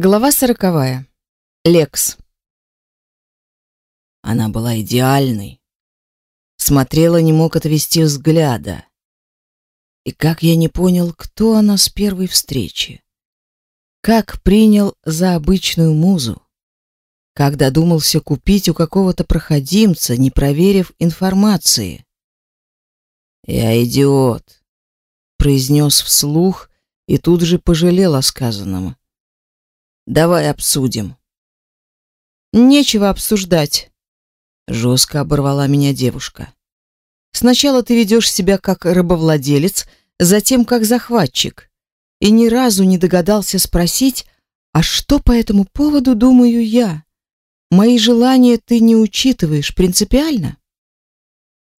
Глава сороковая. Лекс. Она была идеальной. Смотрела, не мог отвести взгляда. И как я не понял, кто она с первой встречи. Как принял за обычную музу. Как додумался купить у какого-то проходимца, не проверив информации. «Я идиот», — произнес вслух и тут же пожалел о сказанном. «Давай обсудим». «Нечего обсуждать», — жестко оборвала меня девушка. «Сначала ты ведешь себя как рабовладелец, затем как захватчик, и ни разу не догадался спросить, а что по этому поводу думаю я? Мои желания ты не учитываешь принципиально?»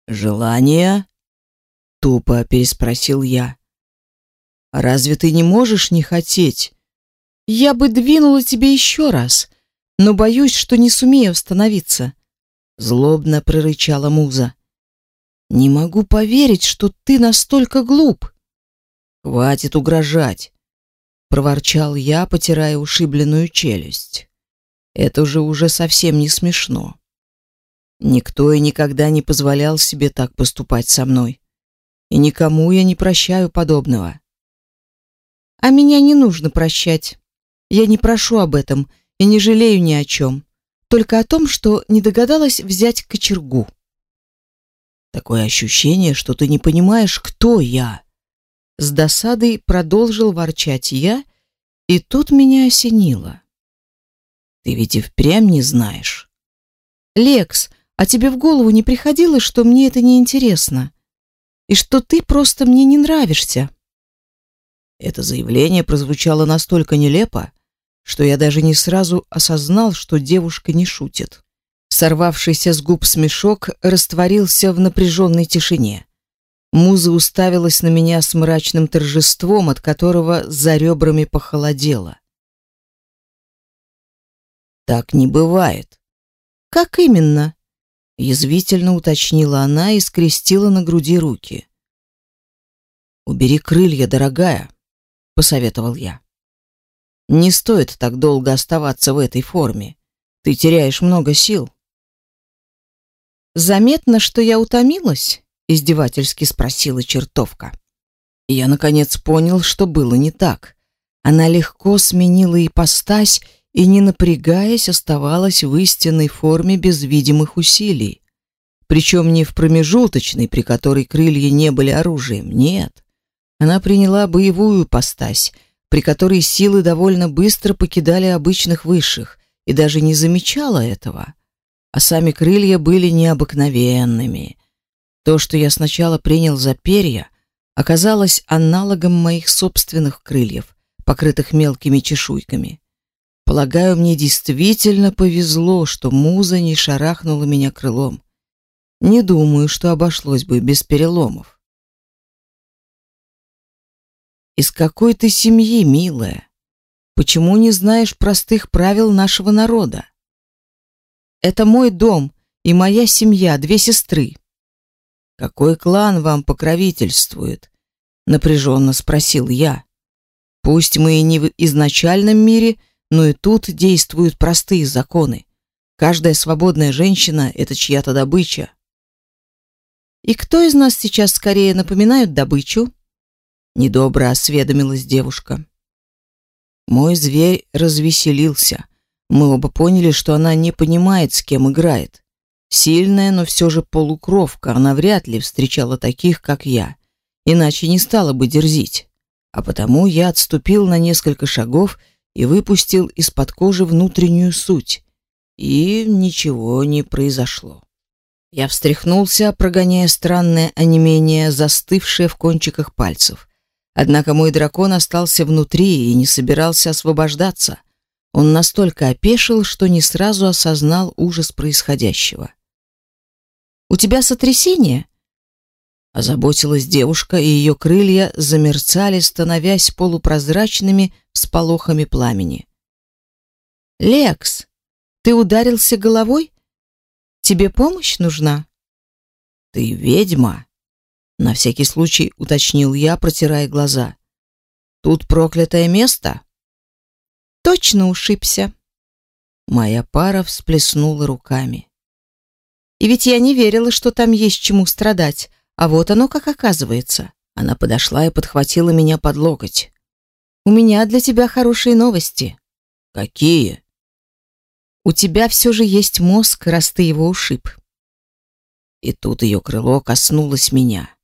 «Желания?» — тупо переспросил я. Разве ты не можешь не хотеть? Я бы двинула тебе еще раз, но боюсь, что не сумею остановиться. Злобно прорычала муза. Не могу поверить, что ты настолько глуп. Хватит угрожать, проворчал я, потирая ушибленную челюсть. Это же уже совсем не смешно. Никто и никогда не позволял себе так поступать со мной. И никому я не прощаю подобного. А меня не нужно прощать. Я не прошу об этом и не жалею ни о чем. Только о том, что не догадалась взять кочергу. Такое ощущение, что ты не понимаешь, кто я. С досадой продолжил ворчать я, и тут меня осенило. Ты ведь и впрямь не знаешь. Лекс, а тебе в голову не приходило, что мне это не интересно? И что ты просто мне не нравишься? Это заявление прозвучало настолько нелепо, что я даже не сразу осознал, что девушка не шутит. Сорвавшийся с губ смешок растворился в напряженной тишине. Муза уставилась на меня с мрачным торжеством, от которого за ребрами похолодело. Так не бывает. Как именно? язвительно уточнила она и скрестила на груди руки. Убери крылья, дорогая, посоветовал я. Не стоит так долго оставаться в этой форме. Ты теряешь много сил. Заметно, что я утомилась, издевательски спросила чертовка. Я наконец понял, что было не так. Она легко сменила ипостась и не напрягаясь оставалась в истинной форме без видимых усилий. Причем не в промежуточной, при которой крылья не были оружием, нет. Она приняла боевую постась, при которой силы довольно быстро покидали обычных высших, и даже не замечала этого. А сами крылья были необыкновенными. То, что я сначала принял за перья, оказалось аналогом моих собственных крыльев, покрытых мелкими чешуйками. Полагаю, мне действительно повезло, что муза не шарахнула меня крылом. Не думаю, что обошлось бы без переломов. Из какой ты семьи, милая? Почему не знаешь простых правил нашего народа? Это мой дом и моя семья, две сестры. Какой клан вам покровительствует? напряженно спросил я. Пусть мы и не в изначальном мире, но и тут действуют простые законы. Каждая свободная женщина это чья-то добыча. И кто из нас сейчас скорее напоминает добычу? Недобро осведомилась девушка. Мой зверь развеселился. Мы оба поняли, что она не понимает, с кем играет. Сильная, но все же полукровка, она вряд ли встречала таких, как я, иначе не стала бы дерзить. А потому я отступил на несколько шагов и выпустил из-под кожи внутреннюю суть. И ничего не произошло. Я встряхнулся, прогоняя странное онемение, застывшее в кончиках пальцев. Однако мой дракон остался внутри и не собирался освобождаться. Он настолько опешил, что не сразу осознал ужас происходящего. «У тебя сотрясение?» Озаботилась девушка, и ее крылья замерцали, становясь полупрозрачными всполохами пламени. «Лекс, ты ударился головой? Тебе помощь нужна?» «Ты ведьма?» На всякий случай уточнил я, протирая глаза. Тут проклятое место? точно ушибся. Моя пара всплеснула руками. И ведь я не верила, что там есть чему страдать, а вот оно как оказывается. Она подошла и подхватила меня под локоть. У меня для тебя хорошие новости. Какие? У тебя все же есть мозг, раз ты его ушиб. И тут ее крыло коснулось меня.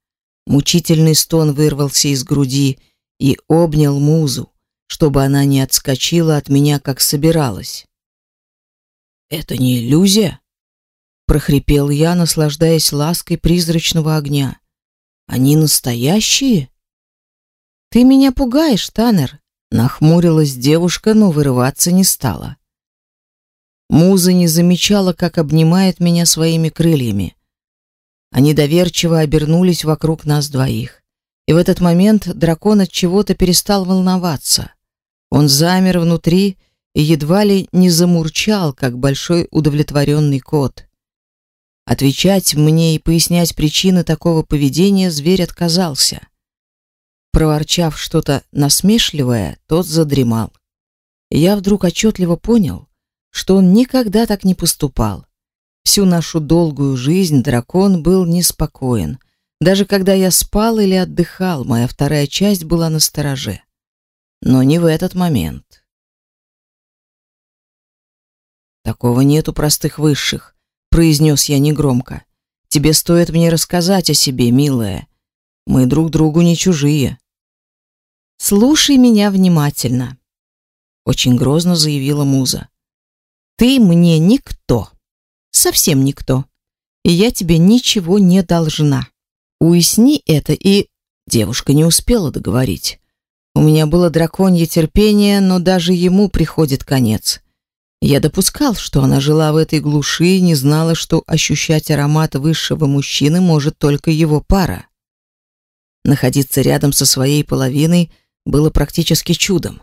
Мучительный стон вырвался из груди и обнял музу, чтобы она не отскочила от меня, как собиралась. Это не иллюзия? прохрипел я, наслаждаясь лаской призрачного огня. Они настоящие? Ты меня пугаешь, Танер, нахмурилась девушка, но вырываться не стала. Муза не замечала, как обнимает меня своими крыльями. Они доверчиво обернулись вокруг нас двоих. И в этот момент дракон от чего-то перестал волноваться. Он замер внутри и едва ли не замурчал, как большой удовлетворенный кот. Отвечать мне и пояснять причины такого поведения зверь отказался. Проворчав что-то насмешливое, тот задремал. Я вдруг отчетливо понял, что он никогда так не поступал. Всю нашу долгую жизнь дракон был неспокоен. Даже когда я спал или отдыхал, моя вторая часть была на стороже. Но не в этот момент. Такого нету простых высших произнес я негромко. Тебе стоит мне рассказать о себе, милая. Мы друг другу не чужие. Слушай меня внимательно, очень грозно заявила муза. Ты мне никто. Совсем никто. И я тебе ничего не должна. Уясни это и девушка не успела договорить. У меня было драконье терпение, но даже ему приходит конец. Я допускал, что она жила в этой глуши и не знала, что ощущать аромат высшего мужчины может только его пара. Находиться рядом со своей половиной было практически чудом.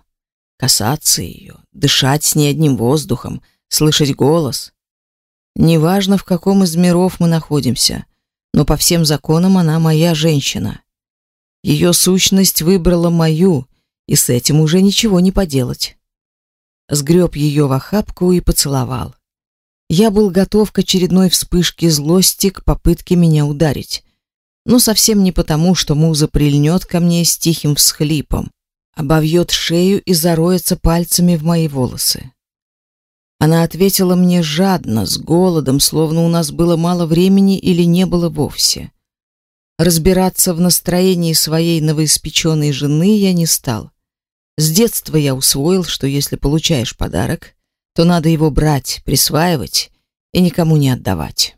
Касаться ее, дышать с ней одним воздухом, слышать голос. Неважно, в каком из миров мы находимся, но по всем законам она моя женщина. Ее сущность выбрала мою, и с этим уже ничего не поделать сгреб ее в охапку и поцеловал. Я был готов к очередной вспышке злости, к попытке меня ударить. Но совсем не потому, что муза прильнет ко мне с тихим всхлипом, обовьет шею и зароется пальцами в мои волосы. Она ответила мне жадно, с голодом, словно у нас было мало времени или не было вовсе. Разбираться в настроении своей новоиспеченной жены я не стал. С детства я усвоил, что если получаешь подарок, то надо его брать, присваивать и никому не отдавать.